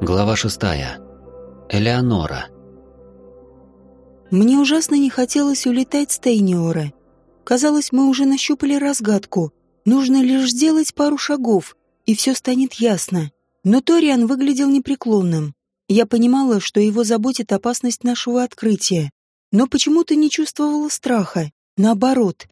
Глава шестая. Элеонора. Мне ужасно не хотелось улетать с Тейниора. Казалось, мы уже нащупали разгадку. Нужно лишь сделать пару шагов, и все станет ясно. Но Ториан выглядел непреклонным. Я понимала, что его заботит опасность нашего открытия, но почему-то не чувствовала страха. Наоборот,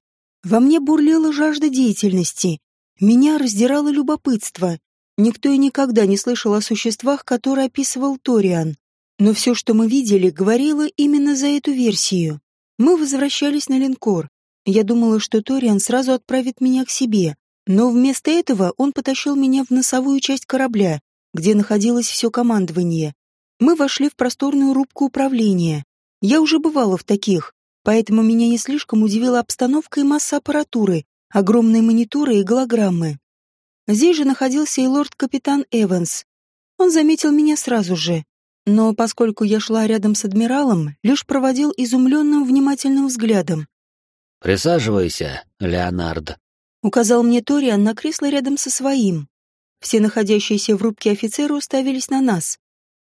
во мне бурлила жажда деятельности. Меня раздирало любопытство. Никто и никогда не слышал о существах, которые описывал Ториан. Но все, что мы видели, говорило именно за эту версию. Мы возвращались на линкор. Я думала, что Ториан сразу отправит меня к себе, но вместо этого он потащил меня в носовую часть корабля, где находилось все командование. Мы вошли в просторную рубку управления. Я уже бывала в таких, поэтому меня не слишком удивила обстановка и масса аппаратуры, огромные мониторы и голограммы. Здесь же находился и лорд-капитан Эванс. Он заметил меня сразу же, но поскольку я шла рядом с адмиралом, лишь проводил изумленным внимательным взглядом. «Присаживайся, Леонард», — указал мне Ториан на кресло рядом со своим. Все находящиеся в рубке офицеры уставились на нас.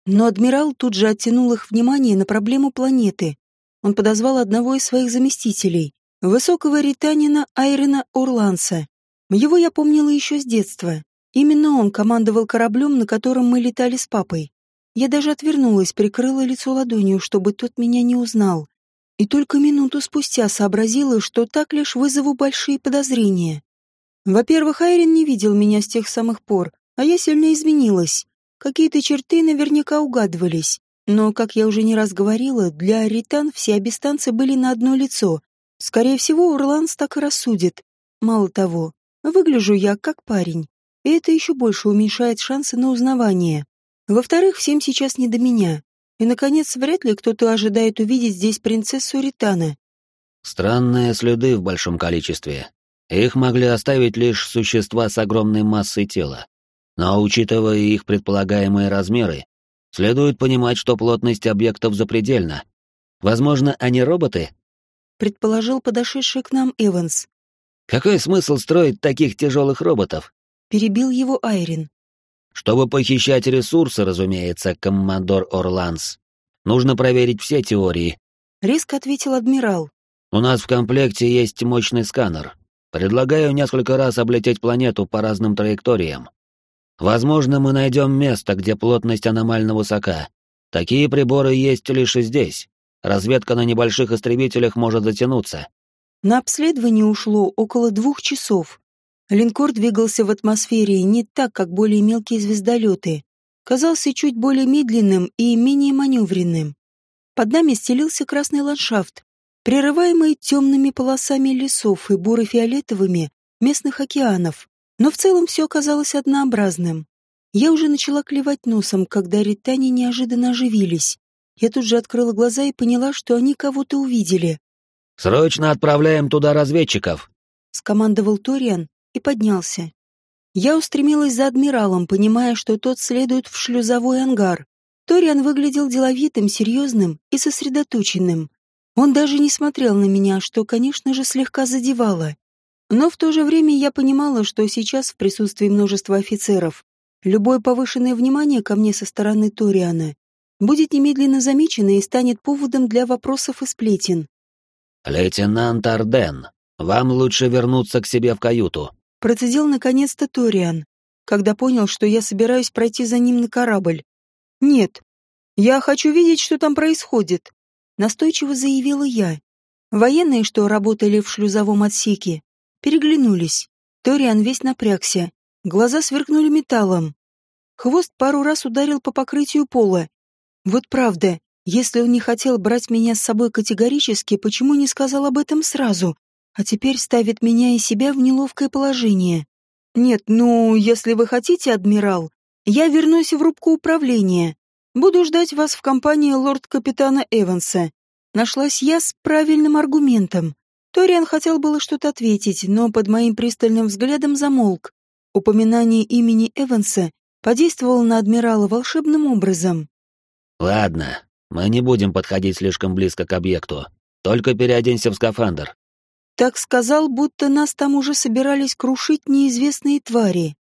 Но адмирал тут же оттянул их внимание на проблему планеты. Он подозвал одного из своих заместителей, высокого ританина Айрена Орланса. Его я помнила еще с детства. Именно он командовал кораблем, на котором мы летали с папой. Я даже отвернулась, прикрыла лицо ладонью, чтобы тот меня не узнал. И только минуту спустя сообразила, что так лишь вызову большие подозрения. Во-первых, Айрин не видел меня с тех самых пор, а я сильно изменилась. Какие-то черты наверняка угадывались. Но, как я уже не раз говорила, для аритан все абистанцы были на одно лицо. Скорее всего, Урланс так и рассудит. Мало того, выгляжу я как парень. И это еще больше уменьшает шансы на узнавание. Во-вторых, всем сейчас не до меня. И, наконец, вряд ли кто-то ожидает увидеть здесь принцессу Ритана. Странные следы в большом количестве. Их могли оставить лишь существа с огромной массой тела. Но, учитывая их предполагаемые размеры, следует понимать, что плотность объектов запредельна. Возможно, они роботы? Предположил подошедший к нам Эванс. Какой смысл строить таких тяжелых роботов? Перебил его Айрин. Чтобы похищать ресурсы, разумеется, командор Орланс. Нужно проверить все теории. Резко ответил адмирал. У нас в комплекте есть мощный сканер. Предлагаю несколько раз облететь планету по разным траекториям. Возможно, мы найдем место, где плотность аномально высока. Такие приборы есть лишь здесь. Разведка на небольших истребителях может затянуться. На обследование ушло около двух часов. Линкор двигался в атмосфере не так, как более мелкие звездолеты. Казался чуть более медленным и менее маневренным. Под нами стелился красный ландшафт, прерываемый темными полосами лесов и буро-фиолетовыми местных океанов. Но в целом все оказалось однообразным. Я уже начала клевать носом, когда ритане неожиданно оживились. Я тут же открыла глаза и поняла, что они кого-то увидели. «Срочно отправляем туда разведчиков!» — скомандовал Ториан, и поднялся. Я устремилась за адмиралом, понимая, что тот следует в шлюзовой ангар. Ториан выглядел деловитым, серьезным и сосредоточенным. Он даже не смотрел на меня, что, конечно же, слегка задевало. Но в то же время я понимала, что сейчас в присутствии множества офицеров любое повышенное внимание ко мне со стороны Ториана будет немедленно замечено и станет поводом для вопросов и сплетен. «Лейтенант Арден, вам лучше вернуться к себе в каюту», Процедил наконец-то Ториан, когда понял, что я собираюсь пройти за ним на корабль. «Нет, я хочу видеть, что там происходит», — настойчиво заявила я. Военные, что работали в шлюзовом отсеке, переглянулись. Ториан весь напрягся, глаза сверкнули металлом. Хвост пару раз ударил по покрытию пола. Вот правда, если он не хотел брать меня с собой категорически, почему не сказал об этом сразу? а теперь ставит меня и себя в неловкое положение. Нет, ну, если вы хотите, адмирал, я вернусь в рубку управления. Буду ждать вас в компании лорд-капитана Эванса. Нашлась я с правильным аргументом. Ториан хотел было что-то ответить, но под моим пристальным взглядом замолк. Упоминание имени Эванса подействовало на адмирала волшебным образом. «Ладно, мы не будем подходить слишком близко к объекту. Только переоденься в скафандр. Так сказал, будто нас там уже собирались крушить неизвестные твари.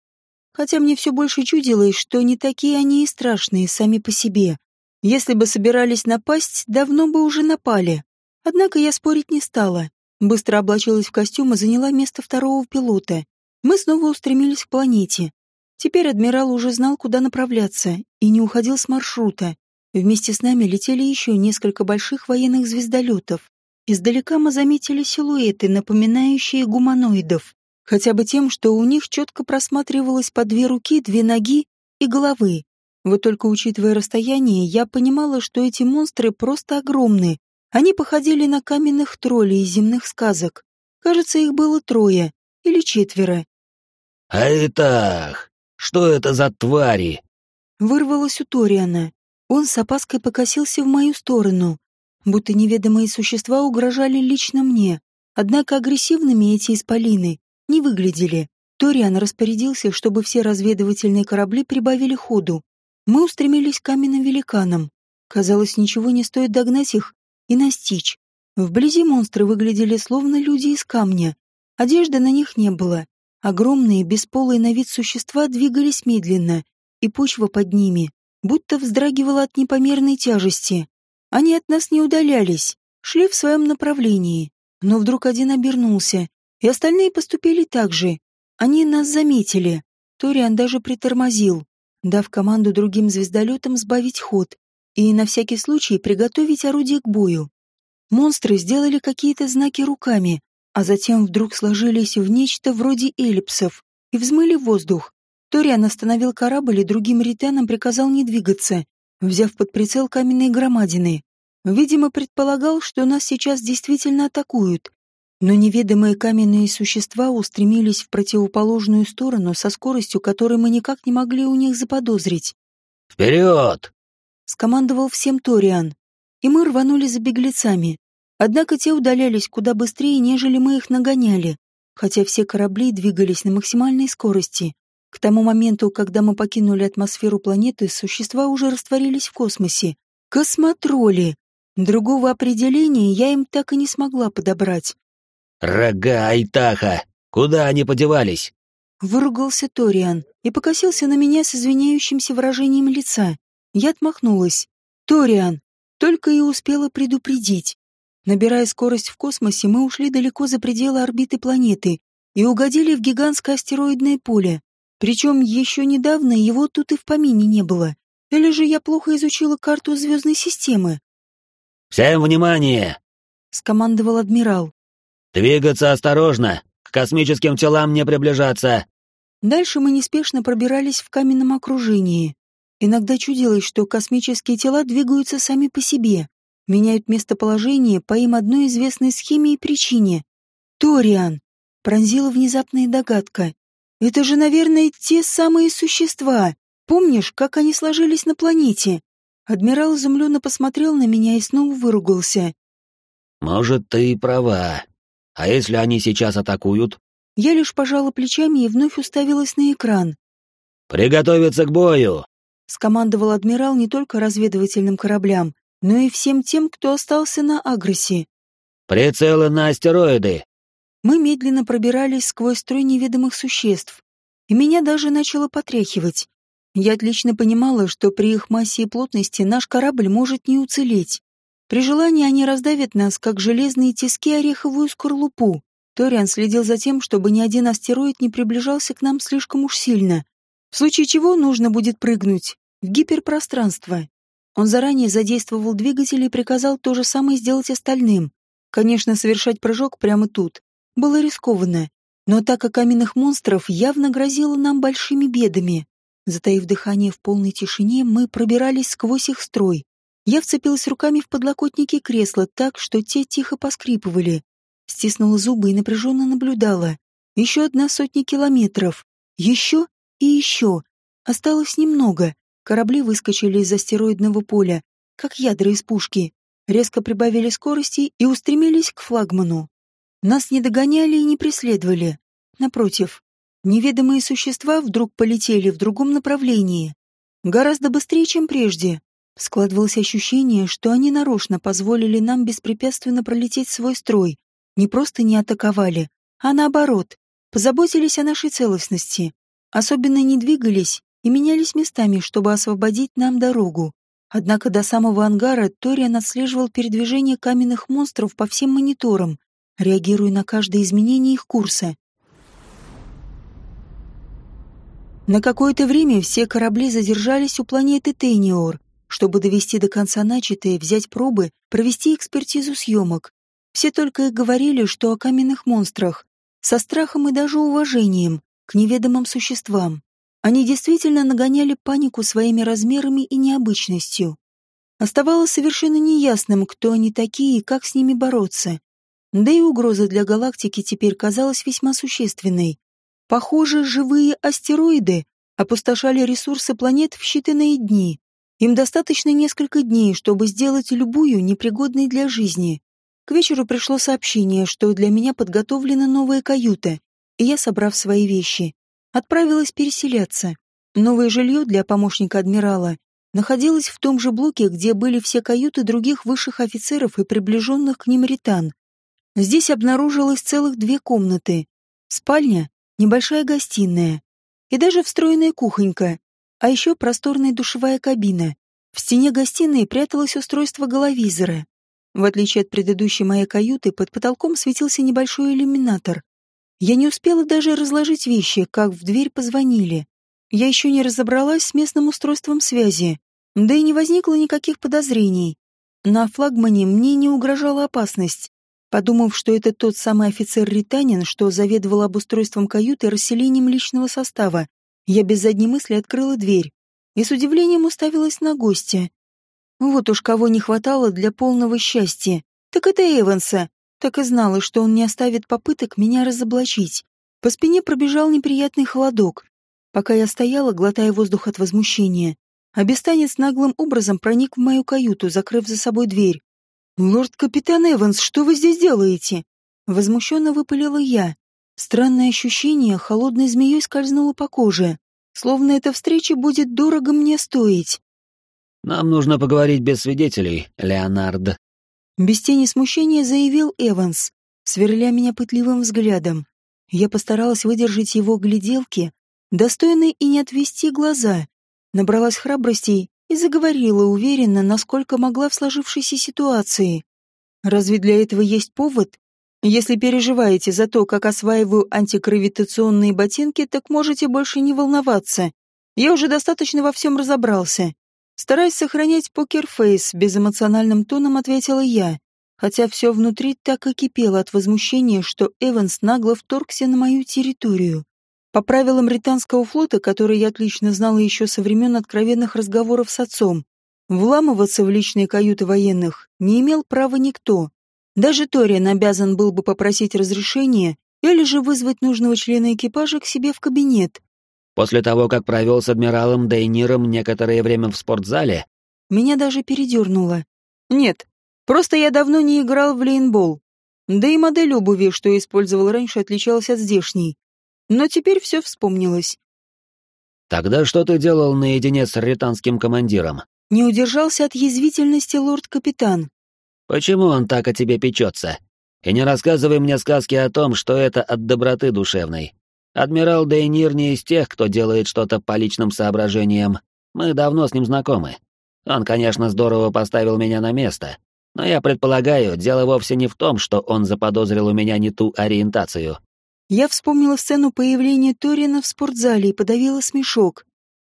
хотя мне все больше чудилось, что не такие они и страшные сами по себе. Если бы собирались напасть, давно бы уже напали. Однако я спорить не стала. Быстро облачилась в костюм и заняла место второго пилота. Мы снова устремились к планете. Теперь адмирал уже знал, куда направляться, и не уходил с маршрута. Вместе с нами летели еще несколько больших военных звездолетов. Издалека мы заметили силуэты, напоминающие гуманоидов, хотя бы тем, что у них четко просматривалось по две руки, две ноги и головы. Вот только учитывая расстояние, я понимала, что эти монстры просто огромны. Они походили на каменных троллей из земных сказок. Кажется, их было трое или четверо. «А итак, что это за твари?» Вырвалось у Ториана. Он с опаской покосился в мою сторону, будто неведомые существа угрожали лично мне. Однако агрессивными эти исполины не выглядели. Ториан распорядился, чтобы все разведывательные корабли прибавили ходу. Мы устремились к каменным великанам. Казалось, ничего не стоит догнать их и настичь. Вблизи монстры выглядели словно люди из камня. Одежды на них не было. Огромные, бесполые на вид существа двигались медленно, и почва под ними будто вздрагивала от непомерной тяжести. Они от нас не удалялись, шли в своем направлении. Но вдруг один обернулся, и остальные поступили так же. Они нас заметили. Ториан даже притормозил, дав команду другим звездолетам сбавить ход и на всякий случай приготовить орудие к бою. Монстры сделали какие-то знаки руками, а затем вдруг сложились в нечто вроде эллипсов и взмыли воздух. Ториан остановил корабль и другим ританам приказал не двигаться, взяв под прицел каменные громадины. Видимо, предполагал, что нас сейчас действительно атакуют. Но неведомые каменные существа устремились в противоположную сторону со скоростью, которой мы никак не могли у них заподозрить. «Вперед!» — скомандовал всем Ториан. И мы рванули за беглецами. Однако те удалялись куда быстрее, нежели мы их нагоняли, хотя все корабли двигались на максимальной скорости. К тому моменту, когда мы покинули атмосферу планеты, существа уже растворились в космосе. Космотроли! Другого определения я им так и не смогла подобрать. «Рога Айтаха! Куда они подевались?» Выругался Ториан и покосился на меня с извиняющимся выражением лица. Я отмахнулась. «Ториан!» Только и успела предупредить. Набирая скорость в космосе, мы ушли далеко за пределы орбиты планеты и угодили в гигантское астероидное поле. Причем еще недавно его тут и в помине не было. Или же я плохо изучила карту звездной системы? «Всем внимание!» — скомандовал адмирал. «Двигаться осторожно! К космическим телам не приближаться!» Дальше мы неспешно пробирались в каменном окружении. Иногда чудилось, что космические тела двигаются сами по себе, меняют местоположение по им одной известной схеме и причине. «Ториан!» — пронзила внезапная догадка. «Это же, наверное, те самые существа. Помнишь, как они сложились на планете?» Адмирал изумленно посмотрел на меня и снова выругался. «Может, ты и права. А если они сейчас атакуют?» Я лишь пожала плечами и вновь уставилась на экран. «Приготовиться к бою!» — скомандовал адмирал не только разведывательным кораблям, но и всем тем, кто остался на Агросе. «Прицелы на астероиды!» Мы медленно пробирались сквозь строй неведомых существ, и меня даже начало потряхивать. Я отлично понимала, что при их массе и плотности наш корабль может не уцелеть. При желании они раздавят нас, как железные тиски ореховую скорлупу. Ториан следил за тем, чтобы ни один астероид не приближался к нам слишком уж сильно, в случае чего нужно будет прыгнуть в гиперпространство. Он заранее задействовал двигатель и приказал то же самое сделать остальным. Конечно, совершать прыжок прямо тут было рискованно, но атака каменных монстров явно грозила нам большими бедами. Затаив дыхание в полной тишине, мы пробирались сквозь их строй. Я вцепилась руками в подлокотники кресла так, что те тихо поскрипывали. Стиснула зубы и напряженно наблюдала. Еще одна сотня километров. Еще и еще. Осталось немного. Корабли выскочили из астероидного поля, как ядра из пушки, резко прибавили скорости и устремились к флагману. Нас не догоняли и не преследовали. Напротив, неведомые существа вдруг полетели в другом направлении. Гораздо быстрее, чем прежде. Складывалось ощущение, что они нарочно позволили нам беспрепятственно пролететь свой строй. Не просто не атаковали, а наоборот, позаботились о нашей целостности. особенно не двигались и менялись местами, чтобы освободить нам дорогу. Однако до самого ангара Ториан отслеживал передвижение каменных монстров по всем мониторам, реагируя на каждое изменение их курса. На какое-то время все корабли задержались у планеты Тейниор, чтобы довести до конца начатое, взять пробы, провести экспертизу съемок. Все только и говорили, что о каменных монстрах, со страхом и даже уважением к неведомым существам. Они действительно нагоняли панику своими размерами и необычностью. Оставалось совершенно неясным, кто они такие и как с ними бороться. Да и угроза для галактики теперь казалась весьма существенной. Похоже, живые астероиды опустошали ресурсы планет в считанные дни. Им достаточно несколько дней, чтобы сделать любую непригодной для жизни. К вечеру пришло сообщение, что для меня подготовлена новая каюта, и я, собрав свои вещи, отправилась переселяться. Новое жилье для помощника адмирала находилось в том же блоке, где были все каюты других высших офицеров и приближенных к ним ритан. Здесь обнаружилось целых две комнаты. Спальня небольшая гостиная и даже встроенная кухонька, а еще просторная душевая кабина. В стене гостиной пряталось устройство головизора. В отличие от предыдущей моей каюты, под потолком светился небольшой иллюминатор. Я не успела даже разложить вещи, как в дверь позвонили. Я еще не разобралась с местным устройством связи, да и не возникло никаких подозрений. На флагмане мне не угрожала опасность. Подумав, что это тот самый офицер-ританин, что заведовал обустройством каюты и расселением личного состава, я без задней мысли открыла дверь и с удивлением уставилась на гостя. Вот уж кого не хватало для полного счастья. Так это Эванса. Так и знала, что он не оставит попыток меня разоблачить. По спине пробежал неприятный холодок. Пока я стояла, глотая воздух от возмущения, обестанец наглым образом проник в мою каюту, закрыв за собой дверь. «Лорд-капитан Эванс, что вы здесь делаете?» Возмущенно выпалила я. Странное ощущение холодной змеей скользнуло по коже, словно эта встреча будет дорого мне стоить. «Нам нужно поговорить без свидетелей, Леонард», без тени смущения заявил Эванс, сверля меня пытливым взглядом. Я постаралась выдержать его гляделки, достойные и не отвести глаза. Набралась храбрости и заговорила уверенно, насколько могла в сложившейся ситуации. Разве для этого есть повод? Если переживаете за то, как осваиваю антигравитационные ботинки, так можете больше не волноваться. Я уже достаточно во всем разобрался. Стараясь сохранять покерфейс, безэмоциональным тоном ответила я, хотя все внутри так и кипело от возмущения, что Эванс нагло вторгся на мою территорию. По правилам британского флота, которые я отлично знала еще со времен откровенных разговоров с отцом, вламываться в личные каюты военных не имел права никто. Даже Ториан обязан был бы попросить разрешения или же вызвать нужного члена экипажа к себе в кабинет. После того, как провел с адмиралом Дейниром некоторое время в спортзале, меня даже передернуло. Нет, просто я давно не играл в лейнбол. Да и модель обуви, что использовал раньше, отличалась от здешней. Но теперь все вспомнилось. «Тогда что ты делал наедине с ританским командиром?» Не удержался от язвительности лорд-капитан. «Почему он так о тебе печется? И не рассказывай мне сказки о том, что это от доброты душевной. Адмирал Дейнир не из тех, кто делает что-то по личным соображениям. Мы давно с ним знакомы. Он, конечно, здорово поставил меня на место, но я предполагаю, дело вовсе не в том, что он заподозрил у меня не ту ориентацию. Я вспомнила сцену появления Торина в спортзале и подавила смешок.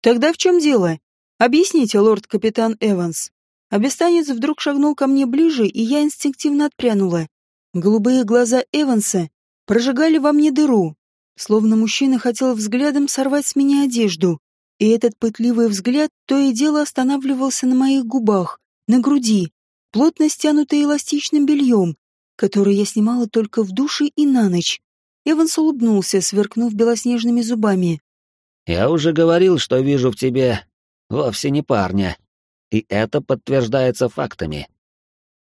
«Тогда в чем дело? Объясните, лорд-капитан Эванс». Обестанец вдруг шагнул ко мне ближе, и я инстинктивно отпрянула. Голубые глаза Эванса прожигали во мне дыру, словно мужчина хотел взглядом сорвать с меня одежду. И этот пытливый взгляд то и дело останавливался на моих губах, на груди, плотно стянутой эластичным бельем, которое я снимала только в душе и на ночь. Эванс улыбнулся, сверкнув белоснежными зубами. «Я уже говорил, что вижу в тебе вовсе не парня, и это подтверждается фактами.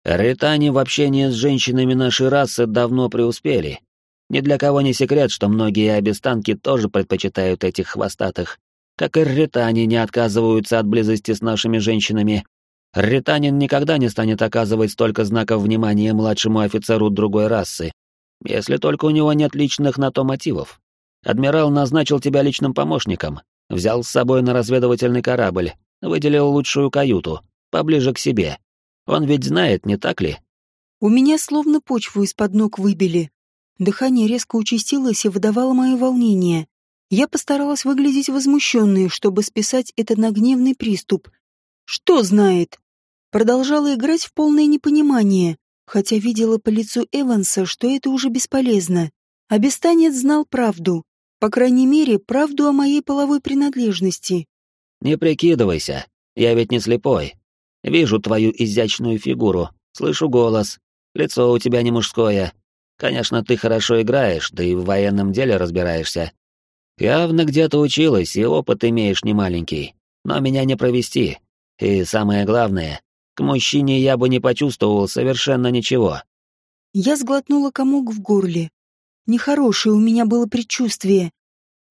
Ритане в общении с женщинами нашей расы давно преуспели. Ни для кого не секрет, что многие обестанки тоже предпочитают этих хвостатых. Как и ритане не отказываются от близости с нашими женщинами. Ританин никогда не станет оказывать столько знаков внимания младшему офицеру другой расы, если только у него нет личных на то мотивов. Адмирал назначил тебя личным помощником, взял с собой на разведывательный корабль, выделил лучшую каюту, поближе к себе. Он ведь знает, не так ли? У меня словно почву из-под ног выбили. Дыхание резко участилось и выдавало мое волнение. Я постаралась выглядеть возмущенной, чтобы списать это на гневный приступ. Что знает? Продолжала играть в полное непонимание, хотя видела по лицу Эванса, что это уже бесполезно. Обестанец знал правду. По крайней мере, правду о моей половой принадлежности. «Не прикидывайся, я ведь не слепой. Вижу твою изящную фигуру, слышу голос, лицо у тебя не мужское. Конечно, ты хорошо играешь, да и в военном деле разбираешься. Явно где-то училась, и опыт имеешь немаленький. Но меня не провести. И самое главное, к мужчине я бы не почувствовал совершенно ничего. Я сглотнула комок в горле. Нехорошее у меня было предчувствие.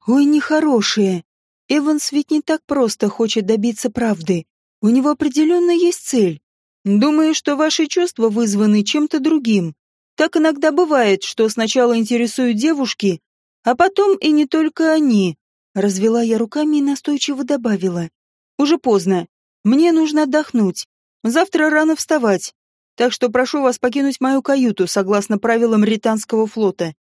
Ой, нехорошее. Эванс ведь не так просто хочет добиться правды. У него определенно есть цель. Думаю, что ваши чувства вызваны чем-то другим. Так иногда бывает, что сначала интересуют девушки, а потом и не только они. Развела я руками и настойчиво добавила. Уже поздно. Мне нужно отдохнуть. Завтра рано вставать. Так что прошу вас покинуть мою каюту, согласно правилам британского флота.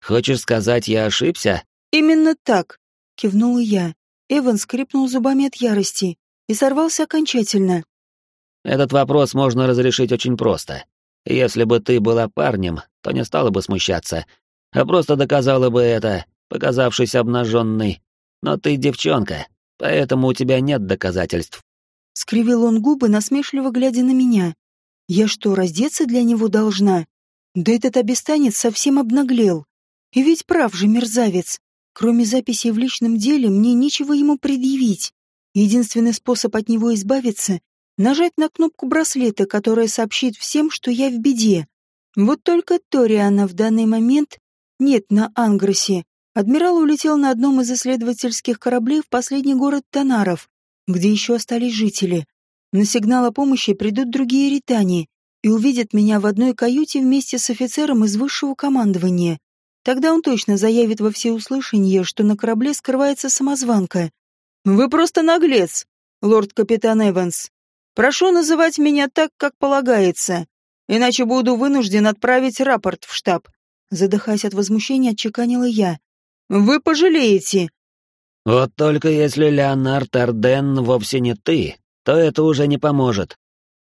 Хочешь сказать, я ошибся? Именно так, кивнула я. Эван скрипнул зубами от ярости и сорвался окончательно. Этот вопрос можно разрешить очень просто. Если бы ты была парнем, то не стала бы смущаться, а просто доказала бы это, показавшись обнаженной. Но ты девчонка, поэтому у тебя нет доказательств. Скривил он губы, насмешливо глядя на меня. Я что, раздеться для него должна? Да этот обестанец совсем обнаглел. И ведь прав же мерзавец. Кроме записей в личном деле, мне нечего ему предъявить. Единственный способ от него избавиться — нажать на кнопку браслета, которая сообщит всем, что я в беде. Вот только Ториана в данный момент нет на Ангросе. Адмирал улетел на одном из исследовательских кораблей в последний город Тонаров, где еще остались жители. На сигнал о помощи придут другие ритане и увидят меня в одной каюте вместе с офицером из высшего командования. Тогда он точно заявит во всеуслышание, что на корабле скрывается самозванка. «Вы просто наглец, лорд-капитан Эванс. Прошу называть меня так, как полагается, иначе буду вынужден отправить рапорт в штаб». Задыхаясь от возмущения, отчеканила я. «Вы пожалеете!» «Вот только если Леонард Арден вовсе не ты, то это уже не поможет».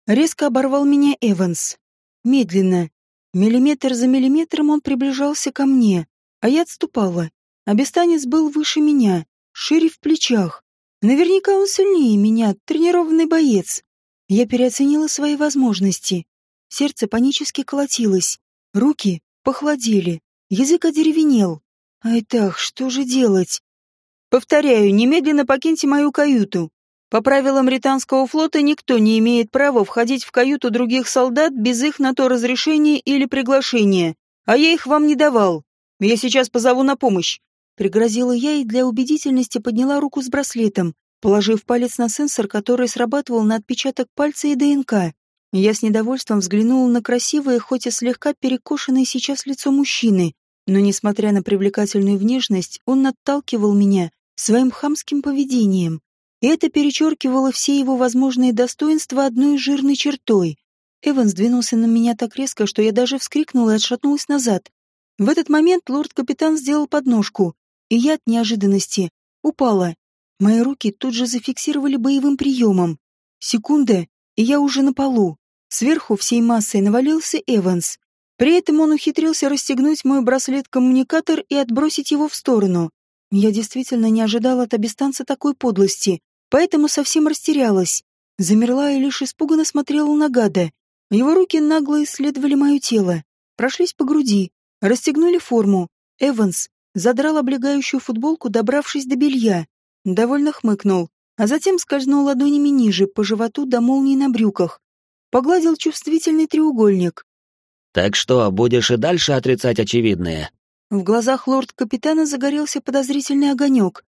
Резко оборвал меня Эванс. Медленно, Миллиметр за миллиметром он приближался ко мне, а я отступала. Обестанец был выше меня, шире в плечах. Наверняка он сильнее меня, тренированный боец. Я переоценила свои возможности. Сердце панически колотилось, руки похолодели, язык одеревенел. Ай так, что же делать? Повторяю, немедленно покиньте мою каюту. По правилам британского флота никто не имеет права входить в каюту других солдат без их на то разрешения или приглашения, а я их вам не давал. Я сейчас позову на помощь. Пригрозила я и для убедительности подняла руку с браслетом, положив палец на сенсор, который срабатывал на отпечаток пальца и ДНК. Я с недовольством взглянула на красивое, хоть и слегка перекошенное сейчас лицо мужчины, но, несмотря на привлекательную внешность, он отталкивал меня своим хамским поведением и это перечеркивало все его возможные достоинства одной жирной чертой. Эван сдвинулся на меня так резко, что я даже вскрикнула и отшатнулась назад. В этот момент лорд-капитан сделал подножку, и я от неожиданности упала. Мои руки тут же зафиксировали боевым приемом. Секунда, и я уже на полу. Сверху всей массой навалился Эванс. При этом он ухитрился расстегнуть мой браслет-коммуникатор и отбросить его в сторону. Я действительно не ожидала от абистанца такой подлости поэтому совсем растерялась. Замерла и лишь испуганно смотрела на гада. Его руки нагло исследовали мое тело, прошлись по груди, расстегнули форму. Эванс задрал облегающую футболку, добравшись до белья. Довольно хмыкнул, а затем скользнул ладонями ниже, по животу до молнии на брюках. Погладил чувствительный треугольник. «Так что, будешь и дальше отрицать очевидное?» В глазах лорд-капитана загорелся подозрительный огонек.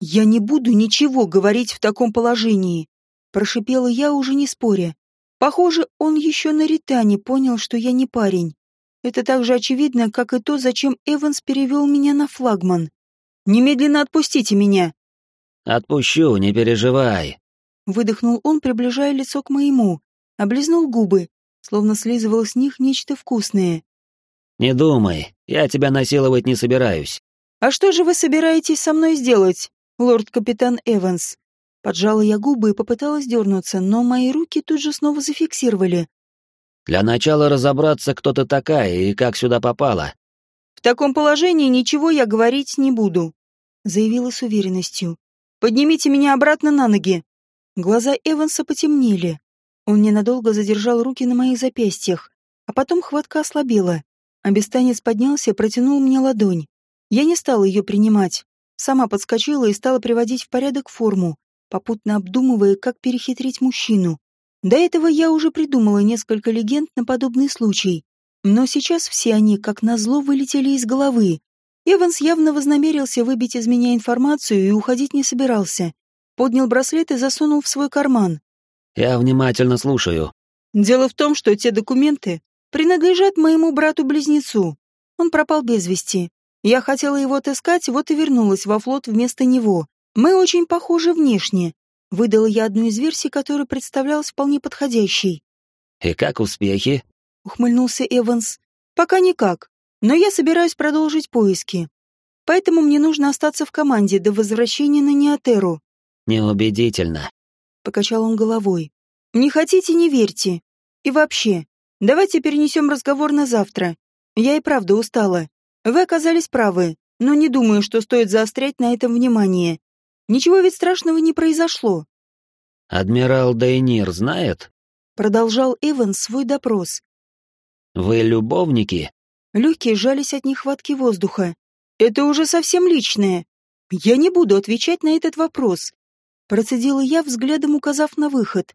«Я не буду ничего говорить в таком положении», — прошипела я, уже не споря. Похоже, он еще на Ритане понял, что я не парень. Это так же очевидно, как и то, зачем Эванс перевел меня на флагман. Немедленно отпустите меня!» «Отпущу, не переживай!» Выдохнул он, приближая лицо к моему, облизнул губы, словно слизывал с них нечто вкусное. «Не думай, я тебя насиловать не собираюсь». «А что же вы собираетесь со мной сделать, лорд-капитан Эванс?» Поджала я губы и попыталась дернуться, но мои руки тут же снова зафиксировали. «Для начала разобраться, кто ты такая и как сюда попала». «В таком положении ничего я говорить не буду», — заявила с уверенностью. «Поднимите меня обратно на ноги». Глаза Эванса потемнели. Он ненадолго задержал руки на моих запястьях, а потом хватка ослабела. Обестанец поднялся и протянул мне ладонь. Я не стала ее принимать. Сама подскочила и стала приводить в порядок форму, попутно обдумывая, как перехитрить мужчину. До этого я уже придумала несколько легенд на подобный случай, но сейчас все они, как назло, вылетели из головы. Эванс явно вознамерился выбить из меня информацию и уходить не собирался. Поднял браслет и засунул в свой карман. «Я внимательно слушаю». «Дело в том, что те документы принадлежат моему брату-близнецу. Он пропал без вести. Я хотела его отыскать, вот и вернулась во флот вместо него. Мы очень похожи внешне. Выдала я одну из версий, которая представлялась вполне подходящей. «И как успехи?» — ухмыльнулся Эванс. «Пока никак, но я собираюсь продолжить поиски. Поэтому мне нужно остаться в команде до возвращения на Неотеру». «Неубедительно», — покачал он головой. «Не хотите — не верьте. И вообще, давайте перенесем разговор на завтра. Я и правда устала. Вы оказались правы, но не думаю, что стоит заострять на этом внимание. Ничего ведь страшного не произошло. «Адмирал Дейнир знает?» Продолжал Эван свой допрос. «Вы любовники?» Легкие жались от нехватки воздуха. «Это уже совсем личное. Я не буду отвечать на этот вопрос», процедила я, взглядом указав на выход.